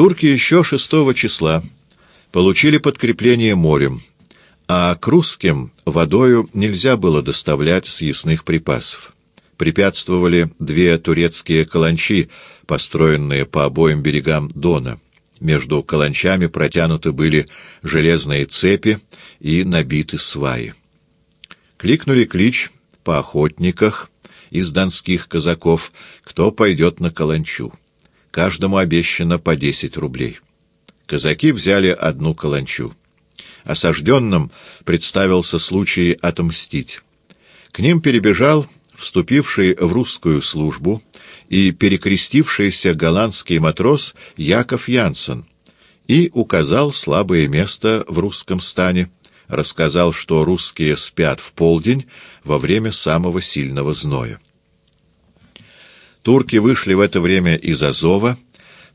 Турки еще 6 числа получили подкрепление морем, а к русским водою нельзя было доставлять съестных припасов. Препятствовали две турецкие каланчи, построенные по обоим берегам Дона. Между каланчами протянуты были железные цепи и набиты сваи. Кликнули клич по охотниках из донских казаков, кто пойдет на каланчу. Каждому обещано по десять рублей. Казаки взяли одну каланчу. Осажденным представился случай отомстить. К ним перебежал вступивший в русскую службу и перекрестившийся голландский матрос Яков Янсен и указал слабое место в русском стане, рассказал, что русские спят в полдень во время самого сильного зноя. Турки вышли в это время из Азова,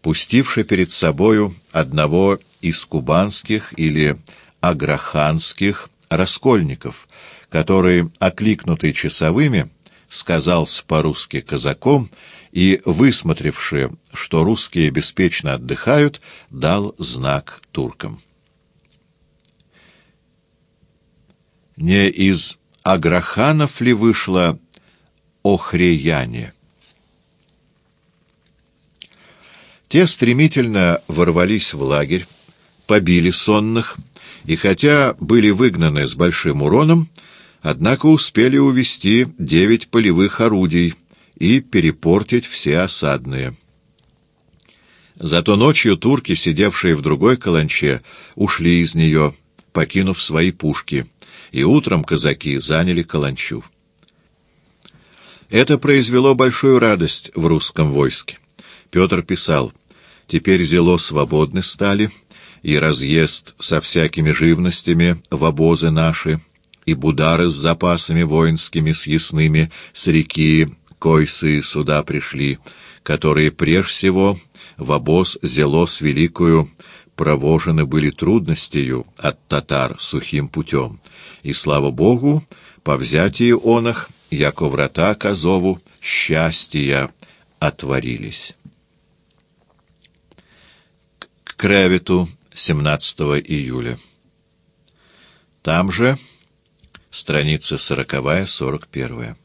пустивши перед собою одного из кубанских или аграханских раскольников, который, окликнутый часовыми, сказался по-русски казаком и, высмотревши, что русские беспечно отдыхают, дал знак туркам. Не из Аграханов ли вышло Охреяне? Те стремительно ворвались в лагерь, побили сонных, и хотя были выгнаны с большим уроном, однако успели увести девять полевых орудий и перепортить все осадные. Зато ночью турки, сидевшие в другой каланче, ушли из нее, покинув свои пушки, и утром казаки заняли каланчу. Это произвело большую радость в русском войске. Петр писал — Теперь зело свободны стали, и разъезд со всякими живностями в обозы наши, и будары с запасами воинскими съестными с реки койсы сюда пришли, которые прежде всего в обоз зело с великою провожены были трудностью от татар сухим путем, и, слава Богу, по взятии онах, яко врата к Азову, счастья отворились. Кревету 17 июля. Там же страница 40-41.